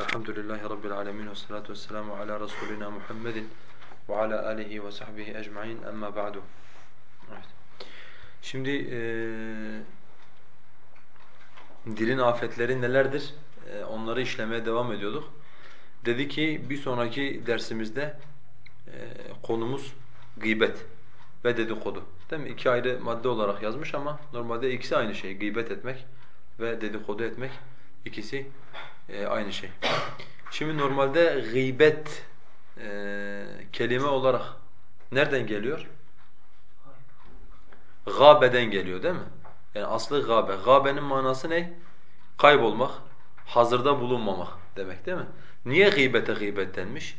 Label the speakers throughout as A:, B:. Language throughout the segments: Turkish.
A: Elhamdülillahi Rabbil alemin ve salatu vesselamu ala Resulina Muhammedin ve ala alihi ve sahbihi ecma'in. Şimdi e, dilin afetleri nelerdir? E, onları işlemeye devam ediyorduk. Dedi ki bir sonraki dersimizde e, konumuz gıybet ve dedikodu. Değil mi? İki ayrı madde olarak yazmış ama normalde ikisi aynı şey. Gıybet etmek ve dedikodu etmek ikisi e, aynı şey. Şimdi normalde gıybet e, kelime olarak nereden geliyor? Gâbeden geliyor değil mi? Yani aslı gâbe. Gâbenin manası ne? Kaybolmak, hazırda bulunmamak demek değil mi? Niye gıybete gıybet denmiş?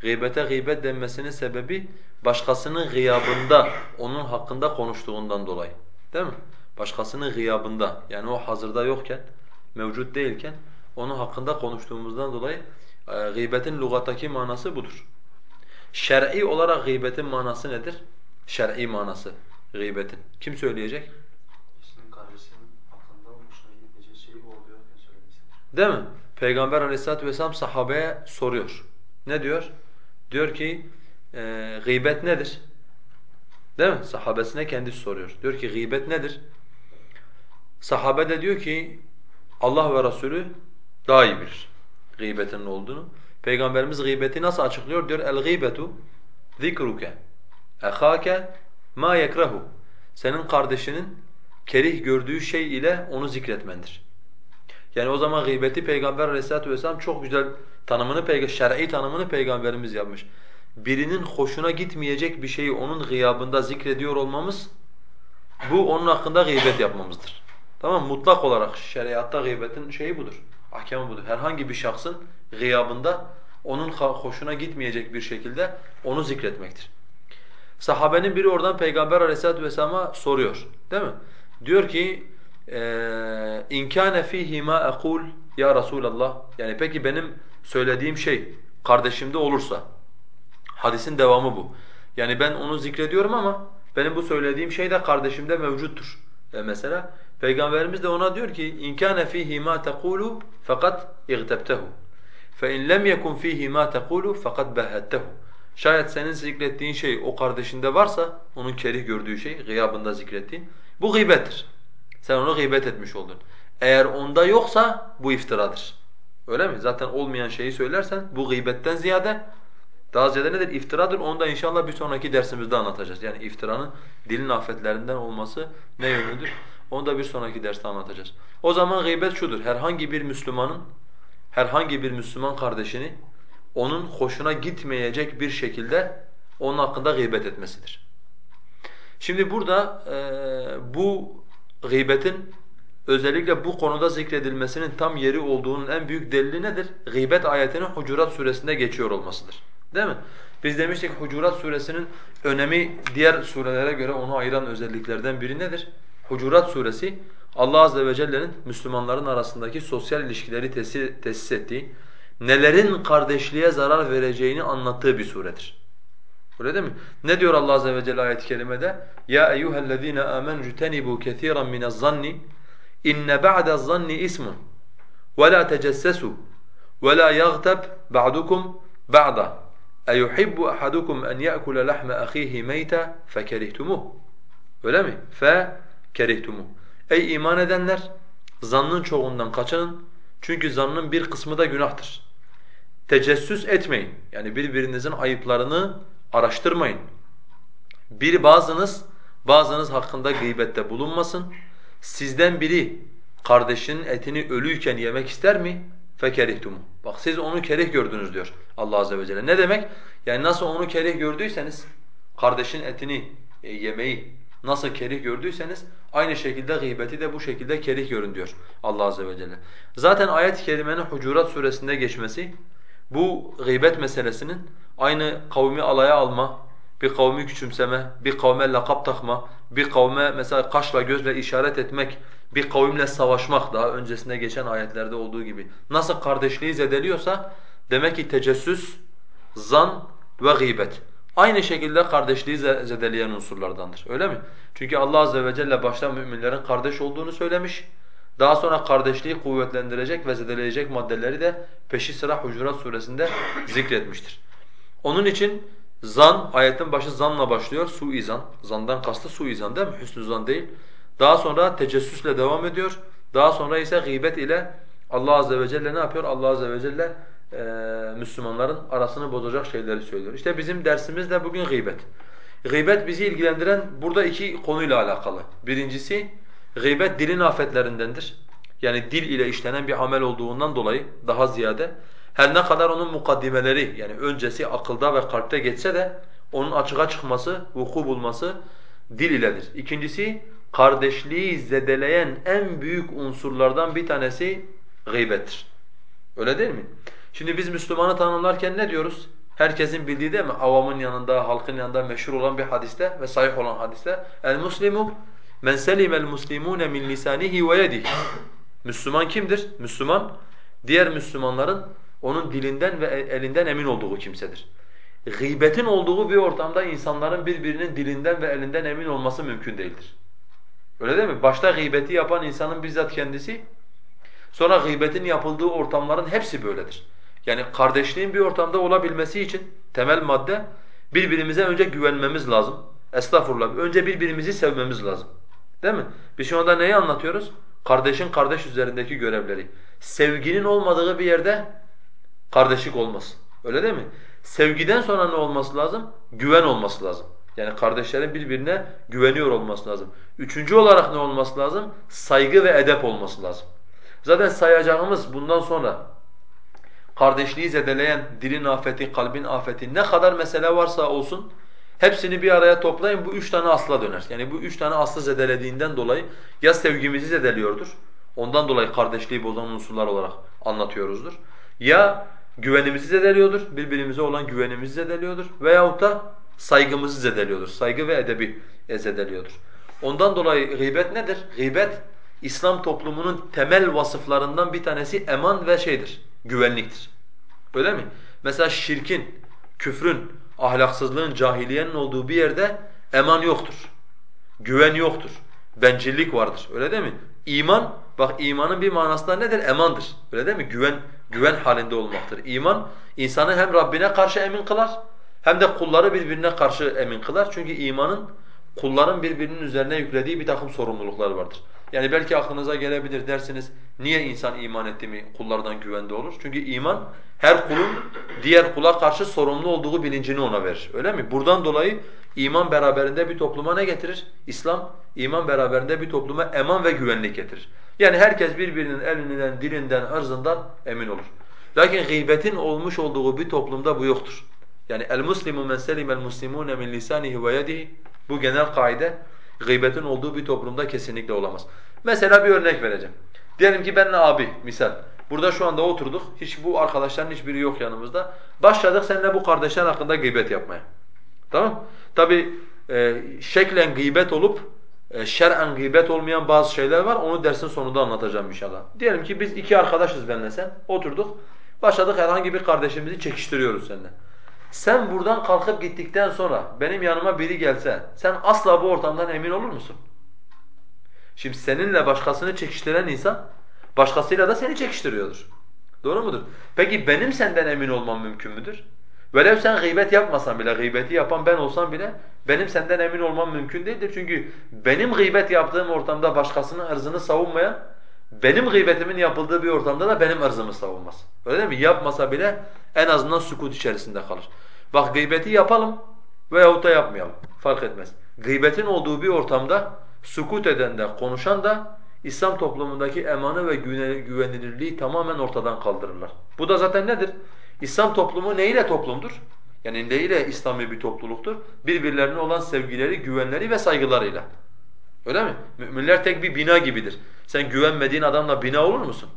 A: Gıybete gıybet denmesinin sebebi başkasının gıyabında onun hakkında konuştuğundan dolayı. Değil mi? Başkasının gıyabında yani o hazırda yokken, mevcut değilken onun hakkında konuştuğumuzdan dolayı e, gıybetin lügattaki manası budur. Şer'i olarak gıybetin manası nedir? Şer'i manası gıybetin. Kim söyleyecek?
B: Söylemesidir.
A: Değil mi? Peygamber aleyhissalatu vesselam sahabeye soruyor. Ne diyor? Diyor ki e, gıybet nedir? Değil mi? Sahabesine kendisi soruyor. Diyor ki gıybet nedir? Sahabe de diyor ki Allah ve Resulü daha iyi bilir gıybetin olduğunu. Peygamberimiz gıybeti nasıl açıklıyor? Diyor el gıybetu zikruke ehake ma yekrahu. Senin kardeşinin kerih gördüğü şey ile onu zikretmendir. Yani o zaman gıybeti Peygamber Aleyhisselatü vesselam çok güzel tanımını, şer'i tanımını Peygamberimiz yapmış. Birinin hoşuna gitmeyecek bir şeyi onun gıyabında zikrediyor olmamız, bu onun hakkında gıybet yapmamızdır. Tamam Mutlak olarak şeriatta gıybetin şeyi budur, ahkamı budur. Herhangi bir şahsın gıyabında onun hoşuna gitmeyecek bir şekilde onu zikretmektir. Sahabenin biri oradan Peygamber Aleyhisselatü vesselam'a soruyor. Değil mi? Diyor ki اِنْ كَانَ ف۪يهِ مَا اَقُولُ Ya Resulallah Yani peki benim söylediğim şey kardeşimde olursa hadisin devamı bu. Yani ben onu zikrediyorum ama benim bu söylediğim şey de kardeşimde mevcuttur. E mesela Peygamberimiz de ona diyor ki اِنْ كَانَ ف۪يهِ مَا تَقُولُ fakat اِغْتَبْتَهُ فَاِنْ لَمْ يَكُنْ ف۪يهِ مَا تَقُولُ fakat بَهَّتَّهُ Şayet senin zikrettiğin şey o kardeşinde varsa, onun kerih gördüğü şey, gıyabında zikrettiğin, bu gıybettir. Sen onu gıybet etmiş oldun. Eğer onda yoksa bu iftiradır. Öyle mi? Zaten olmayan şeyi söylersen bu gıybetten ziyade daha ziyade nedir? İftiradır. Onu da inşallah bir sonraki dersimizde anlatacağız. Yani iftiranın dilin afetlerinden olması ne yönüdür? Onu da bir sonraki derste anlatacağız. O zaman gıybet şudur. Herhangi bir Müslümanın herhangi bir Müslüman kardeşini onun hoşuna gitmeyecek bir şekilde onun hakkında gıybet etmesidir. Şimdi burada e, bu gıybetin özellikle bu konuda zikredilmesinin tam yeri olduğunun en büyük delili nedir? Gıybet ayetinin Hucurat suresinde geçiyor olmasıdır. Değil mi? Biz demiştik Hucurat suresinin önemi diğer surelere göre onu ayıran özelliklerden biri nedir? Hucurat suresi Allah azze ve celle'nin Müslümanların arasındaki sosyal ilişkileri tesis, tesis ettiği, nelerin kardeşliğe zarar vereceğini anlattığı bir suredir. Öyle değil mi? Ne diyor Allah azze ve celle ayet-i kerimede? Ya eyyuhellezine amenu tenibu kesiran minez-zanni inne ba'de'z-zanni ismun ve la tecessesu ve la yaghtab ba'dukum ba'da eyuhibbu ahadukum en ya'kula lahma ahihi meyta fekerihtumuh. Öyle mi? Fe kerihtumuh. Ey iman edenler zannın çoğundan kaçının çünkü zannın bir kısmı da günahtır. Tecessüs etmeyin. Yani birbirinizin ayıplarını araştırmayın. Bir bazınız, bazınız hakkında gıybette bulunmasın. Sizden biri kardeşinin etini ölüyken yemek ister mi? فَكَرِهْتُمُ Bak siz onu kerih gördünüz diyor Allah Azze ve Celle. Ne demek? Yani nasıl onu kerih gördüyseniz, kardeşin etini e, yemeyi nasıl kerih gördüyseniz, aynı şekilde gıybeti de bu şekilde kerih görün diyor Allah Azze ve Celle. Zaten ayet-i kerimenin Hucurat suresinde geçmesi, bu gıybet meselesinin aynı kavmi alaya alma, bir kavmi küçümseme, bir kavme lakap takma, bir kavme mesela kaşla gözle işaret etmek, bir kavimle savaşmak daha öncesinde geçen ayetlerde olduğu gibi nasıl kardeşliği zedeliyorsa demek ki tecessüs, zan ve gıybet aynı şekilde kardeşliği zedeleyen unsurlardandır. Öyle mi? Çünkü Allah azze ve celle başta müminlerin kardeş olduğunu söylemiş. Daha sonra kardeşliği kuvvetlendirecek ve zedeleyecek maddeleri de peşi sıra Hucurat suresinde zikretmiştir. Onun için zan, ayetin başı zanla başlıyor, suizan. Zandan kastı suizan değil mi? Hüsnü zan değil. Daha sonra tecessüsle devam ediyor. Daha sonra ise gıybet ile Allah azze ve celle ne yapıyor? Allah azze ve celle e, Müslümanların arasını bozacak şeyleri söylüyor. İşte bizim dersimiz de bugün gıybet. Gıybet bizi ilgilendiren burada iki konuyla alakalı. Birincisi gıybet dilin afetlerindendir. Yani dil ile işlenen bir amel olduğundan dolayı daha ziyade her ne kadar onun mukaddimeleri yani öncesi akılda ve kalpte geçse de onun açığa çıkması, vuku bulması dil iledir. İkincisi kardeşliği zedeleyen en büyük unsurlardan bir tanesi gıybettir. Öyle değil mi? Şimdi biz Müslümanı tanımlarken ne diyoruz? Herkesin bildiği değil mi? Avamın yanında, halkın yanında meşhur olan bir hadiste ve sahih olan hadiste. El-Muslimu men selimel muslimune min lisanihi ve yedihi. Müslüman kimdir? Müslüman diğer Müslümanların onun dilinden ve elinden emin olduğu kimsedir. Gıybetin olduğu bir ortamda insanların birbirinin dilinden ve elinden emin olması mümkün değildir. Öyle değil mi? Başta gıybeti yapan insanın bizzat kendisi, sonra gıybetin yapıldığı ortamların hepsi böyledir. Yani kardeşliğin bir ortamda olabilmesi için temel madde birbirimize önce güvenmemiz lazım. Estağfurullah. Önce birbirimizi sevmemiz lazım. Değil mi? Biz şu anda neyi anlatıyoruz? Kardeşin kardeş üzerindeki görevleri. Sevginin olmadığı bir yerde kardeşlik olmaz. Öyle değil mi? Sevgiden sonra ne olması lazım? Güven olması lazım. Yani kardeşlerin birbirine güveniyor olması lazım. Üçüncü olarak ne olması lazım? Saygı ve edep olması lazım. Zaten sayacağımız bundan sonra kardeşliği zedeleyen dilin afeti, kalbin afeti ne kadar mesele varsa olsun hepsini bir araya toplayın bu üç tane asla döner. Yani bu üç tane aslı zedelediğinden dolayı ya sevgimizi zedeliyordur, ondan dolayı kardeşliği bozan unsurlar olarak anlatıyoruzdur. Ya güvenimizi zedeliyordur, birbirimize olan güvenimizi zedeliyordur veyahut da saygımızı zedeliyordur, saygı ve edebi zedeliyordur. Ondan dolayı gıybet nedir? Gıybet İslam toplumunun temel vasıflarından bir tanesi eman ve şeydir, güvenliktir. Öyle mi? Mesela şirkin, küfrün, ahlaksızlığın, cahiliyenin olduğu bir yerde eman yoktur. Güven yoktur. Bencillik vardır. Öyle değil mi? İman, bak imanın bir manası da nedir? Emandır. Öyle değil mi? Güven, güven halinde olmaktır. İman, insanı hem Rabbine karşı emin kılar, hem de kulları birbirine karşı emin kılar. Çünkü imanın kulların birbirinin üzerine yüklediği bir takım sorumluluklar vardır. Yani belki aklınıza gelebilir dersiniz, niye insan iman etti mi kullardan güvende olur? Çünkü iman her kulun diğer kula karşı sorumlu olduğu bilincini ona verir. Öyle mi? Buradan dolayı iman beraberinde bir topluma ne getirir? İslam, iman beraberinde bir topluma eman ve güvenlik getirir. Yani herkes birbirinin elinden, dilinden, ırzından emin olur. Lakin gıybetin olmuş olduğu bir toplumda bu yoktur. Yani el-muslimu men selimel muslimune min lisanihi ve yedihi bu genel kaide gıybetin olduğu bir toplumda kesinlikle olamaz. Mesela bir örnek vereceğim. Diyelim ki benle abi misal. Burada şu anda oturduk. Hiç bu arkadaşların hiçbiri yok yanımızda. Başladık seninle bu kardeşler hakkında gıybet yapmaya. Tamam? Tabi e, şeklen gıybet olup e, şer'en gıybet olmayan bazı şeyler var. Onu dersin sonunda anlatacağım inşallah. Diyelim ki biz iki arkadaşız benle sen. Oturduk. Başladık herhangi bir kardeşimizi çekiştiriyoruz seninle. Sen buradan kalkıp gittikten sonra benim yanıma biri gelse sen asla bu ortamdan emin olur musun? Şimdi seninle başkasını çekiştiren insan başkasıyla da seni çekiştiriyordur. Doğru mudur? Peki benim senden emin olmam mümkün müdür? Velev sen gıybet yapmasan bile, gıybeti yapan ben olsam bile benim senden emin olmam mümkün değildir. Çünkü benim gıybet yaptığım ortamda başkasının ırzını savunmayan, benim gıybetimin yapıldığı bir ortamda da benim ırzımı savunmaz. Öyle değil mi? Yapmasa bile en azından sukut içerisinde kalır. Bak gıybeti yapalım veyahut da yapmayalım. Fark etmez. Gıybetin olduğu bir ortamda sukut eden de konuşan da İslam toplumundaki emanı ve güvenilirliği tamamen ortadan kaldırırlar. Bu da zaten nedir? İslam toplumu neyle toplumdur? Yani neyle İslami bir topluluktur? Birbirlerine olan sevgileri, güvenleri ve saygılarıyla. Öyle mi? Müminler tek bir bina gibidir. Sen güvenmediğin adamla bina olur musun?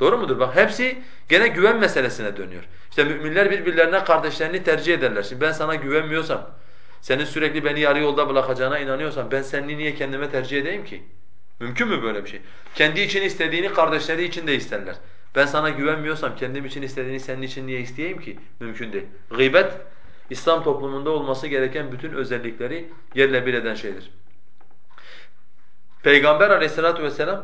A: Doğru mudur? Bak hepsi gene güven meselesine dönüyor. İşte müminler birbirlerine kardeşlerini tercih ederler. Şimdi ben sana güvenmiyorsam, senin sürekli beni yarı yolda bırakacağına inanıyorsam ben seni niye kendime tercih edeyim ki? Mümkün mü böyle bir şey? Kendi için istediğini kardeşleri için de isterler. Ben sana güvenmiyorsam kendim için istediğini senin için niye isteyeyim ki? Mümkün değil. Gıybet, İslam toplumunda olması gereken bütün özellikleri yerle bir eden şeydir. Peygamber aleyhissalatu vesselam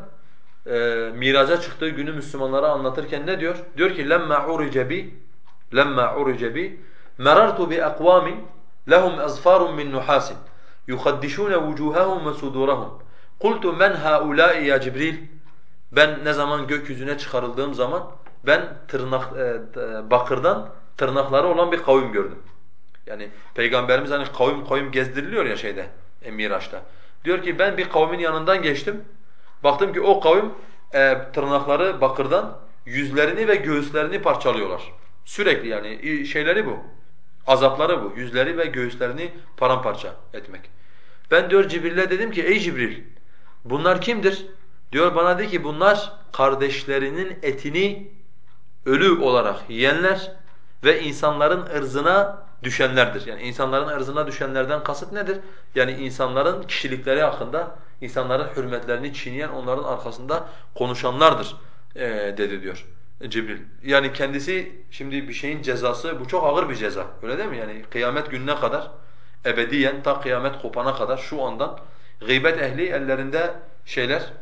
A: e, miraca çıktığı günü Müslümanlara anlatırken ne diyor? Diyor ki bi lemma urice bi merartu bi aqwamin lehum azfarun min nuhasin yuhaddişun vucuhahum ve sudurahum. Kultu men haula'i ya Cibril? Ben ne zaman gökyüzüne çıkarıldığım zaman ben tırnak e, bakırdan tırnakları olan bir kavim gördüm. Yani peygamberimiz hani kavim kavim gezdiriliyor ya şeyde e. Diyor ki ben bir kavmin yanından geçtim. Baktım ki o kavim e, tırnakları bakırdan yüzlerini ve göğüslerini parçalıyorlar. Sürekli yani şeyleri bu. Azapları bu. Yüzleri ve göğüslerini paramparça etmek. Ben diyor Cibril'e dedim ki ey Cibril bunlar kimdir? Diyor bana de ki bunlar kardeşlerinin etini ölü olarak yiyenler ve insanların ırzına düşenlerdir. Yani insanların ırzına düşenlerden kasıt nedir? Yani insanların kişilikleri hakkında, insanların hürmetlerini çiğneyen, onların arkasında konuşanlardır ee, dedi diyor Cibril. Yani kendisi şimdi bir şeyin cezası, bu çok ağır bir ceza. Öyle değil mi? Yani kıyamet gününe kadar, ebediyen ta kıyamet kopana kadar şu andan gıybet ehli ellerinde şeyler,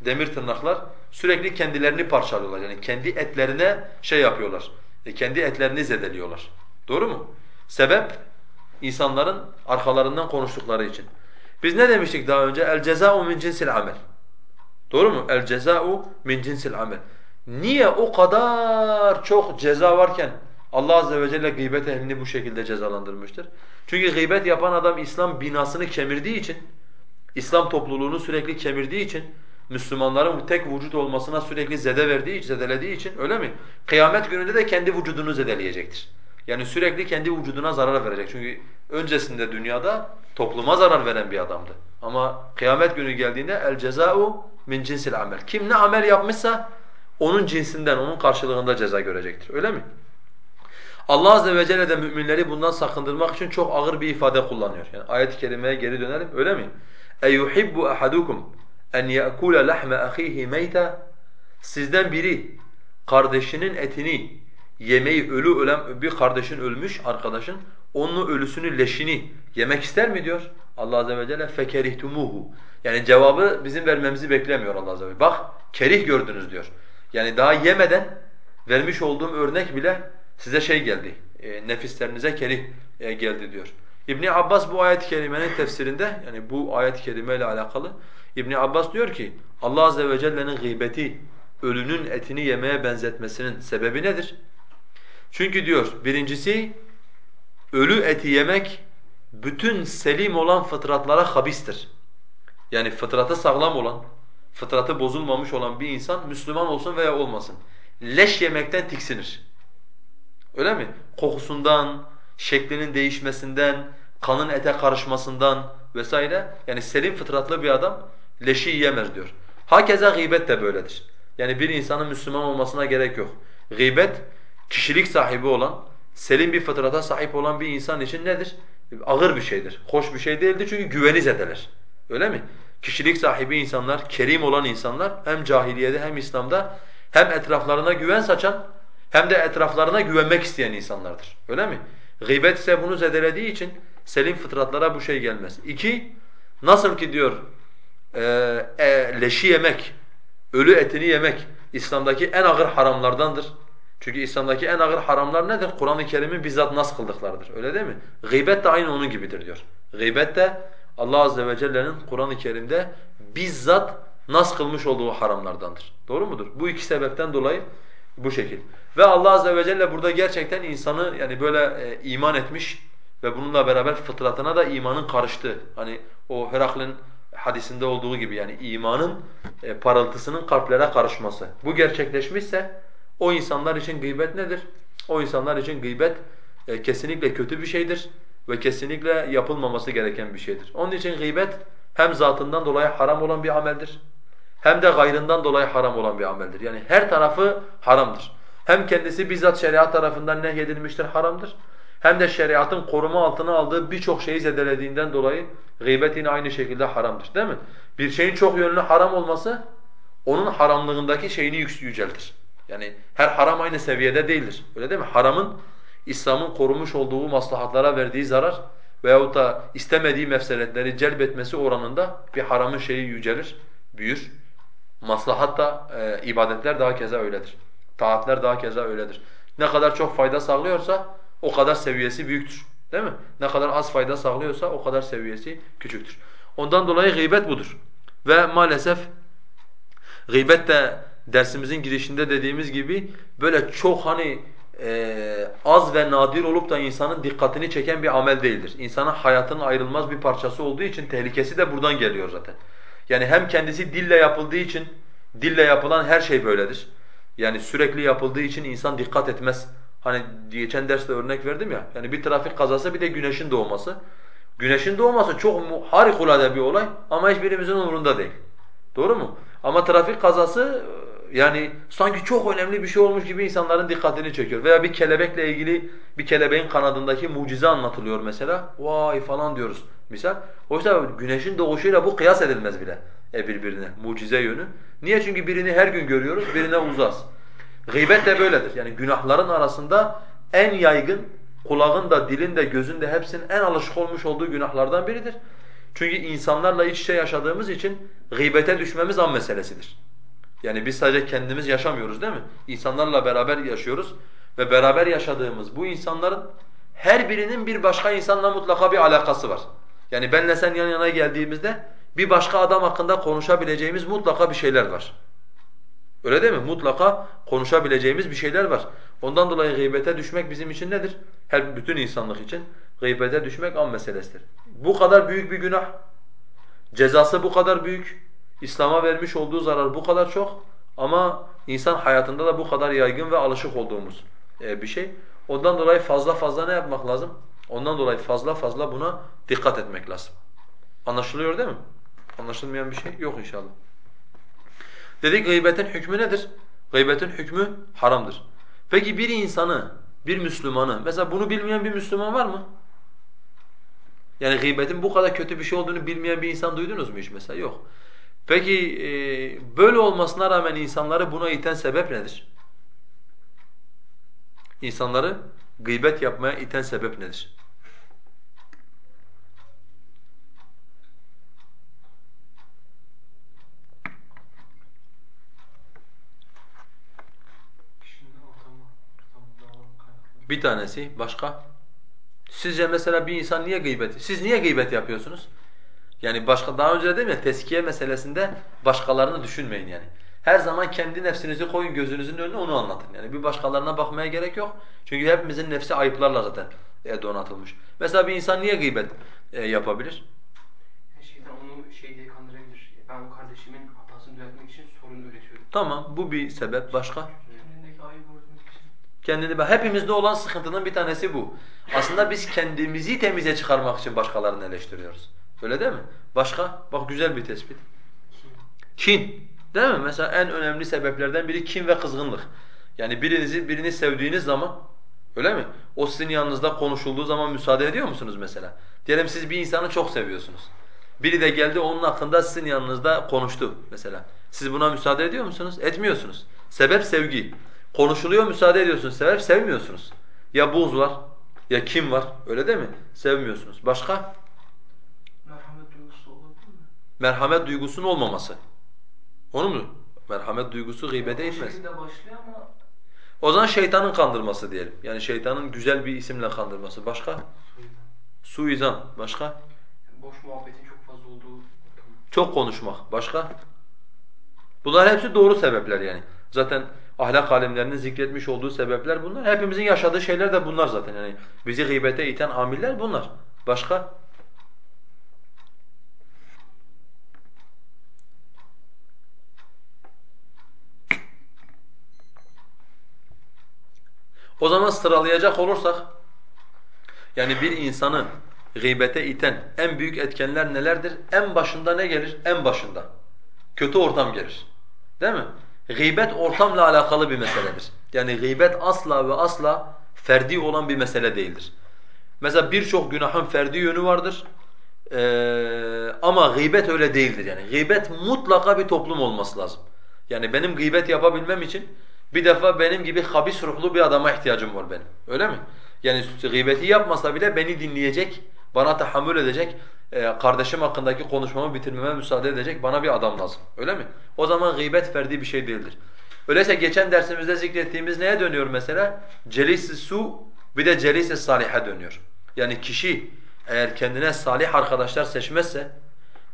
A: demir tırnaklar sürekli kendilerini parçalıyorlar. Yani kendi etlerine şey yapıyorlar, e, kendi etlerini zedeliyorlar. Doğru mu? Sebep insanların arkalarından konuştukları için. Biz ne demiştik daha önce? El ceza'u min cinsil amel. Doğru mu? El ceza'u min cinsil amel. Niye o kadar çok ceza varken Allah azze ve celle gıybet ehlini bu şekilde cezalandırmıştır? Çünkü gıybet yapan adam İslam binasını kemirdiği için, İslam topluluğunu sürekli kemirdiği için, Müslümanların tek vücut olmasına sürekli zede verdiği, zedelediği için öyle mi? Kıyamet gününde de kendi vücudunu zedeleyecektir. Yani sürekli kendi vücuduna zarar verecek. Çünkü öncesinde dünyada topluma zarar veren bir adamdı. Ama kıyamet günü geldiğinde el cezau min cinsil amel. Kim ne amel yapmışsa onun cinsinden, onun karşılığında ceza görecektir. Öyle mi? Allah azze ve celle de müminleri bundan sakındırmak için çok ağır bir ifade kullanıyor. Yani ayet-i kerimeye geri dönelim. Öyle mi? Eyuhibbu ahadukum en ya'kula lahma ahihi meyta Sizden biri kardeşinin etini yemeği ölü ölen bir kardeşin ölmüş arkadaşın onun ölüsünü leşini yemek ister mi diyor Allah azze ve celle fekerihtumuhu. Yani cevabı bizim vermemizi beklemiyor Allah azze ve celle. Bak kerih gördünüz diyor. Yani daha yemeden vermiş olduğum örnek bile size şey geldi. E, nefislerinize kerih e, geldi diyor. İbn Abbas bu ayet-i tefsirinde yani bu ayet-i ile alakalı İbn Abbas diyor ki Allah azze ve celle'nin gıybeti ölünün etini yemeye benzetmesinin sebebi nedir? Çünkü diyor birincisi ölü eti yemek bütün selim olan fıtratlara habistir. Yani fıtratı sağlam olan, fıtratı bozulmamış olan bir insan Müslüman olsun veya olmasın. Leş yemekten tiksinir. Öyle mi? Kokusundan, şeklinin değişmesinden, kanın ete karışmasından vesaire. Yani selim fıtratlı bir adam leşi yiyemez diyor. Hakeza gıybet de böyledir. Yani bir insanın Müslüman olmasına gerek yok. Gıybet kişilik sahibi olan, selim bir fıtrata sahip olan bir insan için nedir? Ağır bir şeydir. Hoş bir şey değildir çünkü güveni zedeler. Öyle mi? Kişilik sahibi insanlar, kerim olan insanlar hem cahiliyede hem İslam'da hem etraflarına güven saçan hem de etraflarına güvenmek isteyen insanlardır. Öyle mi? Gıybet ise bunu zedelediği için selim fıtratlara bu şey gelmez. İki, nasıl ki diyor e, e, leşi yemek, ölü etini yemek İslam'daki en ağır haramlardandır. Çünkü İslam'daki en ağır haramlar nedir? Kur'an-ı Kerim'in bizzat nas kıldıklarıdır. Öyle değil mi? Gıybet de aynı onun gibidir diyor. Gıybet de Allah azze ve celle'nin Kur'an-ı Kerim'de bizzat nas kılmış olduğu haramlardandır. Doğru mudur? Bu iki sebepten dolayı bu şekil. Ve Allah azze ve celle burada gerçekten insanı yani böyle e, iman etmiş ve bununla beraber fıtratına da imanın karıştığı. Hani o Herakl'in hadisinde olduğu gibi yani imanın e, parıltısının kalplere karışması. Bu gerçekleşmişse o insanlar için gıybet nedir? O insanlar için gıybet e, kesinlikle kötü bir şeydir ve kesinlikle yapılmaması gereken bir şeydir. Onun için gıybet hem zatından dolayı haram olan bir ameldir hem de gayrından dolayı haram olan bir ameldir. Yani her tarafı haramdır. Hem kendisi bizzat şeriat tarafından nehyedilmiştir, haramdır. Hem de şeriatın koruma altına aldığı birçok şeyi zedelediğinden dolayı gıybet yine aynı şekilde haramdır değil mi? Bir şeyin çok yönlü haram olması onun haramlığındaki şeyini yüceltir. Yani her haram aynı seviyede değildir. Öyle değil mi? Haramın İslam'ın korumuş olduğu maslahatlara verdiği zarar veyahut da istemediği mefseletleri celbetmesi oranında bir haramın şeyi yücelir, büyür. Maslahat da, e, ibadetler daha keza öyledir. Taatler daha keza öyledir. Ne kadar çok fayda sağlıyorsa o kadar seviyesi büyüktür. Değil mi? Ne kadar az fayda sağlıyorsa o kadar seviyesi küçüktür. Ondan dolayı gıybet budur. Ve maalesef gıybet de dersimizin girişinde dediğimiz gibi böyle çok hani e, az ve nadir olup da insanın dikkatini çeken bir amel değildir. İnsanın hayatının ayrılmaz bir parçası olduğu için tehlikesi de buradan geliyor zaten. Yani hem kendisi dille yapıldığı için, dille yapılan her şey böyledir. Yani sürekli yapıldığı için insan dikkat etmez. Hani geçen derste örnek verdim ya, yani bir trafik kazası bir de güneşin doğması. Güneşin doğması çok harikulade bir olay ama hiçbirimizin umurunda değil. Doğru mu? Ama trafik kazası yani sanki çok önemli bir şey olmuş gibi insanların dikkatini çekiyor. Veya bir kelebekle ilgili bir kelebeğin kanadındaki mucize anlatılıyor mesela. Vay falan diyoruz misal. Oysa güneşin doğuşuyla bu kıyas edilmez bile e birbirine mucize yönü. Niye? Çünkü birini her gün görüyoruz, birine uzas. Gıybet de böyledir. Yani günahların arasında en yaygın, kulağın da, dilin de, gözün de hepsinin en alışık olmuş olduğu günahlardan biridir. Çünkü insanlarla iç içe yaşadığımız için gıybete düşmemiz an meselesidir. Yani biz sadece kendimiz yaşamıyoruz değil mi? İnsanlarla beraber yaşıyoruz ve beraber yaşadığımız bu insanların her birinin bir başka insanla mutlaka bir alakası var. Yani benle sen yan yana geldiğimizde bir başka adam hakkında konuşabileceğimiz mutlaka bir şeyler var. Öyle değil mi? Mutlaka konuşabileceğimiz bir şeyler var. Ondan dolayı gıybete düşmek bizim için nedir? Her bütün insanlık için gıybete düşmek an meselesidir. Bu kadar büyük bir günah, cezası bu kadar büyük, İslam'a vermiş olduğu zarar bu kadar çok ama insan hayatında da bu kadar yaygın ve alışık olduğumuz e, bir şey. Ondan dolayı fazla fazla ne yapmak lazım? Ondan dolayı fazla fazla buna dikkat etmek lazım. Anlaşılıyor değil mi? Anlaşılmayan bir şey yok inşallah. Dedik gıybetin hükmü nedir? Gıybetin hükmü haramdır. Peki bir insanı, bir Müslümanı, mesela bunu bilmeyen bir Müslüman var mı? Yani gıybetin bu kadar kötü bir şey olduğunu bilmeyen bir insan duydunuz mu hiç mesela? Yok. Peki e, böyle olmasına rağmen insanları buna iten sebep nedir? İnsanları gıybet yapmaya iten sebep nedir? Bir tanesi, başka? Sizce mesela bir insan niye gıybet? Siz niye gıybet yapıyorsunuz? Yani başka daha önce dedim ya teskiye meselesinde başkalarını düşünmeyin yani. Her zaman kendi nefsinizi koyun gözünüzün önüne onu anlatın. Yani bir başkalarına bakmaya gerek yok. Çünkü hepimizin nefsi ayıplarla zaten e, donatılmış. Mesela bir insan niye gıybet e, yapabilir?
C: Şeyden onu şey diye kandırabilir. Ben o kardeşimin hatasını düzeltmek için sorun üretiyorum.
A: Tamam bu bir sebep. Başka? Kendini hepimizde olan sıkıntının bir tanesi bu. Aslında biz kendimizi temize çıkarmak için başkalarını eleştiriyoruz. Öyle değil mi? Başka? Bak güzel bir tespit. Kin. Değil mi? Mesela en önemli sebeplerden biri kin ve kızgınlık. Yani birinizi birini sevdiğiniz zaman öyle mi? O sizin yanınızda konuşulduğu zaman müsaade ediyor musunuz mesela? Diyelim siz bir insanı çok seviyorsunuz. Biri de geldi onun hakkında sizin yanınızda konuştu mesela. Siz buna müsaade ediyor musunuz? Etmiyorsunuz. Sebep sevgi. Konuşuluyor müsaade ediyorsunuz. Sebep sevmiyorsunuz. Ya buz var ya kim var. Öyle değil mi? Sevmiyorsunuz. Başka? Merhamet duygusunun olmaması. Onu mu? Merhamet duygusu itmez.
C: şekilde başlıyor ama
A: O zaman şeytanın kandırması diyelim. Yani şeytanın güzel bir isimle kandırması. Başka? Suizan. Başka?
C: boş muhabbetin çok fazla olduğu.
A: Çok konuşmak. Başka? Bunlar hepsi doğru sebepler yani. Zaten ahlak alimlerinin zikretmiş olduğu sebepler bunlar. Hepimizin yaşadığı şeyler de bunlar zaten. Yani bizi gıybete iten amiller bunlar. Başka? O zaman sıralayacak olursak yani bir insanı gıybete iten en büyük etkenler nelerdir? En başında ne gelir? En başında. Kötü ortam gelir. Değil mi? Gıybet ortamla alakalı bir meseledir. Yani gıybet asla ve asla ferdi olan bir mesele değildir. Mesela birçok günahın ferdi yönü vardır. Ee, ama gıybet öyle değildir yani. Gıybet mutlaka bir toplum olması lazım. Yani benim gıybet yapabilmem için bir defa benim gibi habis ruhlu bir adama ihtiyacım var benim. Öyle mi? Yani gıybeti yapmasa bile beni dinleyecek, bana tahammül edecek e, kardeşim hakkındaki konuşmamı bitirmeme müsaade edecek bana bir adam lazım. Öyle mi? O zaman gıybet ferdi bir şey değildir. Öyleyse geçen dersimizde zikrettiğimiz neye dönüyor mesela? Celis-i su bir de celis-i salihe dönüyor. Yani kişi eğer kendine salih arkadaşlar seçmezse,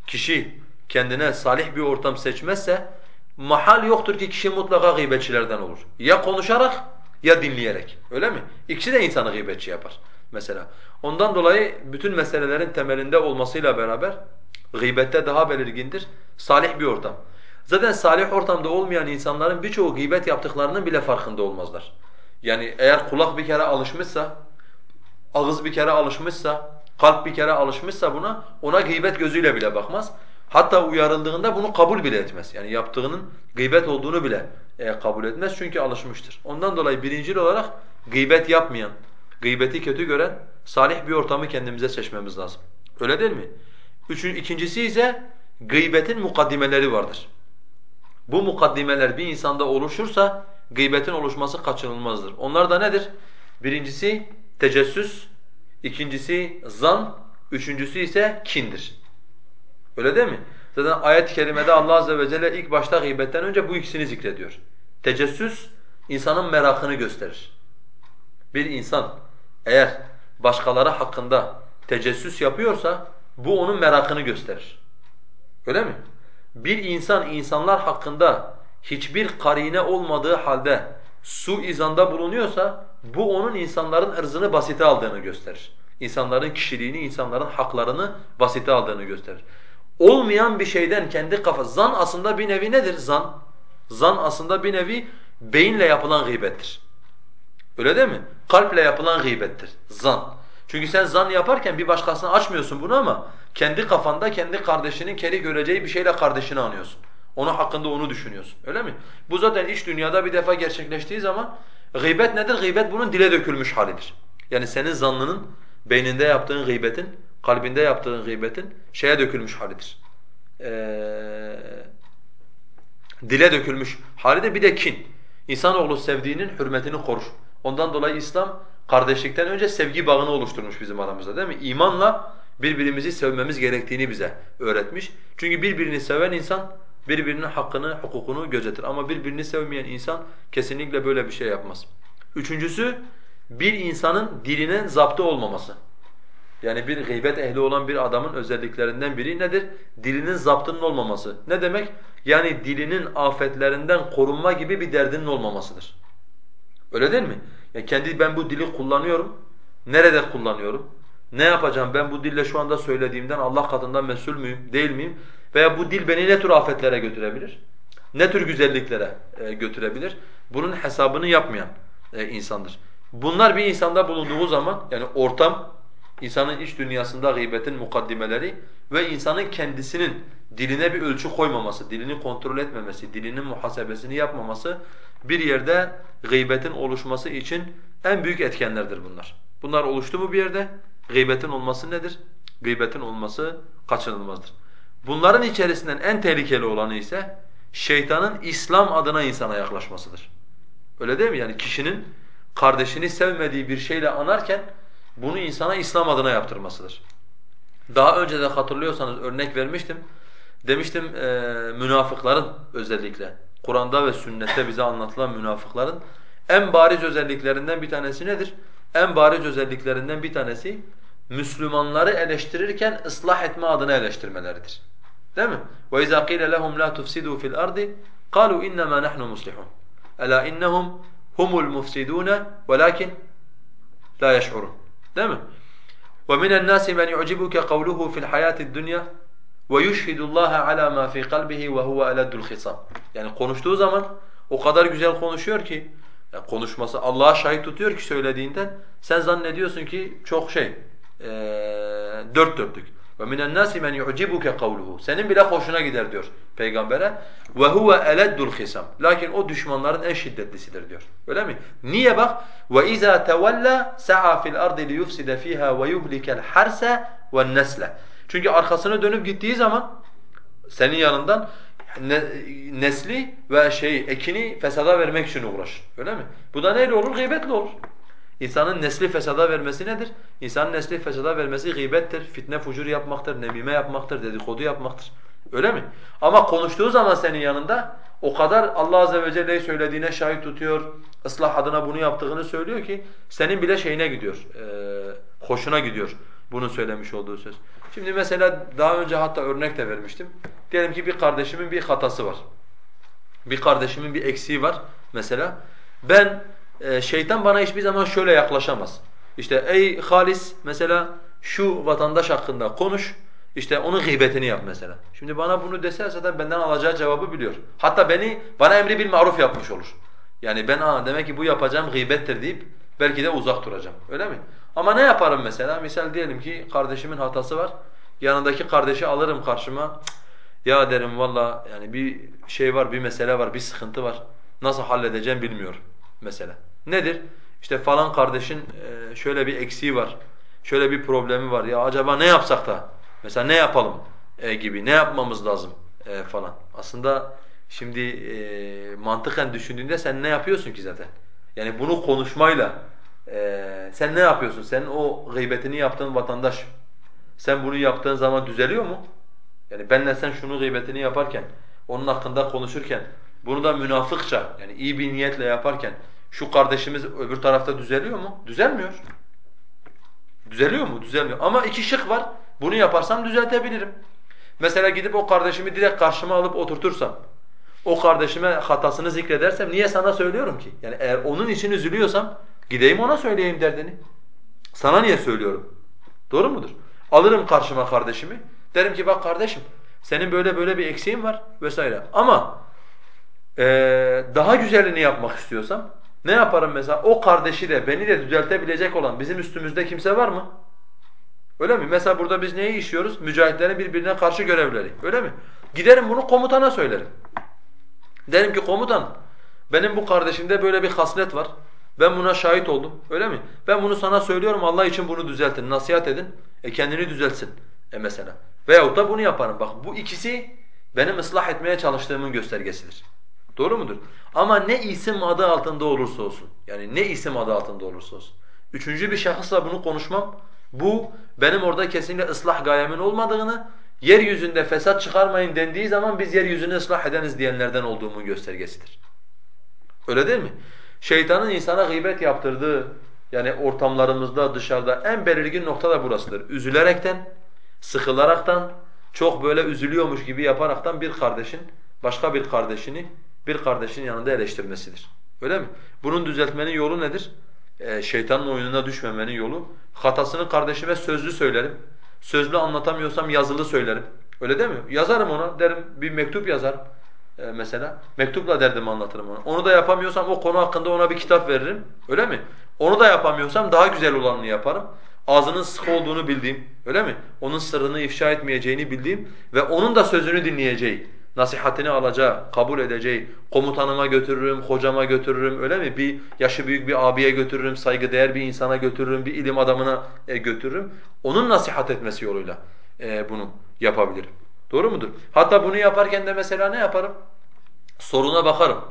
A: kişi kendine salih bir ortam seçmezse mahal yoktur ki kişi mutlaka gıybetçilerden olur. Ya konuşarak ya dinleyerek. Öyle mi? İkisi de insanı gıybetçi yapar mesela. Ondan dolayı bütün meselelerin temelinde olmasıyla beraber gıybette daha belirgindir. Salih bir ortam. Zaten salih ortamda olmayan insanların birçoğu gıybet yaptıklarının bile farkında olmazlar. Yani eğer kulak bir kere alışmışsa, ağız bir kere alışmışsa, kalp bir kere alışmışsa buna, ona gıybet gözüyle bile bakmaz. Hatta uyarıldığında bunu kabul bile etmez. Yani yaptığının gıybet olduğunu bile e, kabul etmez çünkü alışmıştır. Ondan dolayı birincil olarak gıybet yapmayan, gıybeti kötü gören salih bir ortamı kendimize seçmemiz lazım. Öyle değil mi? Üçün, ikincisi ise gıybetin mukaddimeleri vardır. Bu mukaddimeler bir insanda oluşursa gıybetin oluşması kaçınılmazdır. Onlar da nedir? Birincisi tecessüs, ikincisi zan, üçüncüsü ise kindir. Öyle değil mi? Zaten ayet-i kerimede Allah azze ve celle ilk başta gıybetten önce bu ikisini zikrediyor. Tecessüs insanın merakını gösterir. Bir insan eğer başkaları hakkında tecessüs yapıyorsa bu onun merakını gösterir. Öyle mi? Bir insan insanlar hakkında hiçbir karine olmadığı halde su izanda bulunuyorsa bu onun insanların ırzını basite aldığını gösterir. İnsanların kişiliğini, insanların haklarını basite aldığını gösterir. Olmayan bir şeyden kendi kafa zan aslında bir nevi nedir zan? Zan aslında bir nevi beyinle yapılan gıybettir. Öyle değil mi? Kalple yapılan gıybettir. Zan. Çünkü sen zan yaparken bir başkasına açmıyorsun bunu ama kendi kafanda kendi kardeşinin keri göreceği bir şeyle kardeşini anıyorsun. Onun hakkında onu düşünüyorsun. Öyle mi? Bu zaten iç dünyada bir defa gerçekleştiği zaman gıybet nedir? Gıybet bunun dile dökülmüş halidir. Yani senin zannının beyninde yaptığın gıybetin, kalbinde yaptığın gıybetin şeye dökülmüş halidir. Ee, dile dökülmüş halidir. Bir de kin. İnsanoğlu sevdiğinin hürmetini korur. Ondan dolayı İslam kardeşlikten önce sevgi bağını oluşturmuş bizim aramızda değil mi? İmanla birbirimizi sevmemiz gerektiğini bize öğretmiş. Çünkü birbirini seven insan birbirinin hakkını, hukukunu gözetir. Ama birbirini sevmeyen insan kesinlikle böyle bir şey yapmaz. Üçüncüsü, bir insanın dilinin zaptı olmaması. Yani bir gıybet ehli olan bir adamın özelliklerinden biri nedir? Dilinin zaptının olmaması. Ne demek? Yani dilinin afetlerinden korunma gibi bir derdinin olmamasıdır. Öyle değil mi? Ya kendi ben bu dili kullanıyorum. Nerede kullanıyorum? Ne yapacağım? Ben bu dille şu anda söylediğimden Allah katından mesul müyüm, değil miyim? Veya bu dil beni ne tür afetlere götürebilir? Ne tür güzelliklere e, götürebilir? Bunun hesabını yapmayan e, insandır. Bunlar bir insanda bulunduğu zaman yani ortam, insanın iç dünyasında gıybetin mukaddimeleri ve insanın kendisinin diline bir ölçü koymaması, dilini kontrol etmemesi, dilinin muhasebesini yapmaması bir yerde gıybetin oluşması için en büyük etkenlerdir bunlar. Bunlar oluştu mu bir yerde gıybetin olması nedir? Gıybetin olması kaçınılmazdır. Bunların içerisinden en tehlikeli olanı ise şeytanın İslam adına insana yaklaşmasıdır. Öyle değil mi? Yani kişinin kardeşini sevmediği bir şeyle anarken bunu insana İslam adına yaptırmasıdır. Daha önce de hatırlıyorsanız örnek vermiştim. Demiştim e, münafıkların özellikle Kur'an'da ve sünnette bize anlatılan münafıkların en bariz özelliklerinden bir tanesi nedir? En bariz özelliklerinden bir tanesi Müslümanları eleştirirken ıslah etme adına eleştirmeleridir. Değil mi? وَإِذَا قِيلَ لَهُمْ لَا تُفْسِدُوا فِي الْأَرْضِ قَالُوا إِنَّمَا نَحْنُ مُصْلِحُونَ أَلَا إِنَّهُمْ هُمُ الْمُفْسِدُونَ وَلَكِنْ لَا يَشْعُرُونَ Değil mi? وَمِنَ النَّاسِ مَنْ يُعْجِبُكَ قَوْلُهُ فِي الْحَيَاةِ الدُّنْيَا وَيُشْهِدُ اللّٰهَ عَلَى مَا فِي قَلْبِهِ وَهُوَ أَلَدُّ الْخِصَامِ Yani konuştuğu zaman o kadar güzel konuşuyor ki, yani konuşması Allah'a şahit tutuyor ki söylediğinden, sen zannediyorsun ki çok şey, ee, dört dörtlük. Ve minen nasi men yu'cibuke kavluhu. Senin bile hoşuna gider diyor peygambere. Ve huve eleddul hisam. Lakin o düşmanların en şiddetlisidir diyor. Öyle mi? Niye bak? Ve iza tevalla sa'a fil ardi li yufsida fiha ve yuhlikal harsa ve'n nesle. Çünkü arkasına dönüp gittiği zaman senin yanından nesli ve şeyi ekini fesada vermek için uğraşır. Öyle mi? Bu da neyle olur? Gıybetle olur. İnsanın nesli fesada vermesi nedir? İnsanın nesli fesada vermesi gıybettir, fitne fucur yapmaktır, nemime yapmaktır, dedikodu yapmaktır. Öyle mi? Ama konuştuğu zaman senin yanında o kadar Allah azze ve celle'yi söylediğine şahit tutuyor, ıslah adına bunu yaptığını söylüyor ki senin bile şeyine gidiyor, e, hoşuna gidiyor bunu söylemiş olduğu söz. Şimdi mesela daha önce hatta örnek de vermiştim. Diyelim ki bir kardeşimin bir hatası var. Bir kardeşimin bir eksiği var mesela. Ben şeytan bana hiçbir zaman şöyle yaklaşamaz. İşte ey halis mesela şu vatandaş hakkında konuş. İşte onun gıybetini yap mesela. Şimdi bana bunu dese zaten benden alacağı cevabı biliyor. Hatta beni bana emri bil maruf yapmış olur. Yani ben ha demek ki bu yapacağım gıybettir deyip belki de uzak duracağım. Öyle mi? Ama ne yaparım mesela? Misal diyelim ki kardeşimin hatası var. Yanındaki kardeşi alırım karşıma. Ya derim valla yani bir şey var, bir mesele var, bir sıkıntı var. Nasıl halledeceğim bilmiyorum mesela. Nedir? İşte falan kardeşin e, şöyle bir eksiği var. Şöyle bir problemi var. Ya acaba ne yapsak da? Mesela ne yapalım e, gibi. Ne yapmamız lazım e, falan. Aslında şimdi mantıken düşündüğünde sen ne yapıyorsun ki zaten? Yani bunu konuşmayla sen ne yapıyorsun? Senin o gıybetini yaptığın vatandaş sen bunu yaptığın zaman düzeliyor mu? Yani benle sen şunu gıybetini yaparken, onun hakkında konuşurken, bunu da münafıkça yani iyi bir niyetle yaparken şu kardeşimiz öbür tarafta düzeliyor mu? Düzelmiyor. Düzeliyor mu? Düzelmiyor. Ama iki şık var. Bunu yaparsam düzeltebilirim. Mesela gidip o kardeşimi direkt karşıma alıp oturtursam, o kardeşime hatasını zikredersem niye sana söylüyorum ki? Yani eğer onun için üzülüyorsam gideyim ona söyleyeyim derdini. Sana niye söylüyorum? Doğru mudur? Alırım karşıma kardeşimi. Derim ki bak kardeşim senin böyle böyle bir eksiğin var vesaire. Ama ee, daha güzelini yapmak istiyorsam ne yaparım mesela? O kardeşi de beni de düzeltebilecek olan bizim üstümüzde kimse var mı? Öyle mi? Mesela burada biz neyi işiyoruz? Mücahitlerin birbirine karşı görevleri. Öyle mi? Giderim bunu komutana söylerim. Derim ki komutan benim bu kardeşimde böyle bir haslet var. Ben buna şahit oldum. Öyle mi? Ben bunu sana söylüyorum Allah için bunu düzeltin. Nasihat edin. E kendini düzeltsin. E mesela. Veyahut da bunu yaparım. Bak bu ikisi benim ıslah etmeye çalıştığımın göstergesidir. Doğru mudur? Ama ne isim adı altında olursa olsun. Yani ne isim adı altında olursa olsun. Üçüncü bir şahısla bunu konuşmam. Bu benim orada kesinlikle ıslah gayemin olmadığını, yeryüzünde fesat çıkarmayın dendiği zaman biz yeryüzünü ıslah edeniz diyenlerden olduğumun göstergesidir. Öyle değil mi? Şeytanın insana gıybet yaptırdığı yani ortamlarımızda, dışarıda en belirgin nokta da burasıdır. Üzülerekten, sıkılaraktan, çok böyle üzülüyormuş gibi yaparaktan bir kardeşin başka bir kardeşini bir kardeşin yanında eleştirmesidir. Öyle mi? Bunun düzeltmenin yolu nedir? Ee, şeytanın oyununa düşmemenin yolu. Hatasını kardeşime sözlü söylerim. Sözlü anlatamıyorsam yazılı söylerim. Öyle değil mi? Yazarım ona, derim bir mektup yazarım ee, mesela. Mektupla derdimi anlatırım ona. Onu da yapamıyorsam o konu hakkında ona bir kitap veririm. Öyle mi? Onu da yapamıyorsam daha güzel olanını yaparım. Ağzının sık olduğunu bildiğim, öyle mi? Onun sırrını ifşa etmeyeceğini bildiğim ve onun da sözünü dinleyeceği nasihatini alacağı, kabul edeceği, komutanıma götürürüm, hocama götürürüm öyle mi? Bir yaşı büyük bir abiye götürürüm, saygıdeğer bir insana götürürüm, bir ilim adamına e, götürürüm. Onun nasihat etmesi yoluyla e, bunu yapabilirim. Doğru mudur? Hatta bunu yaparken de mesela ne yaparım? Soruna bakarım.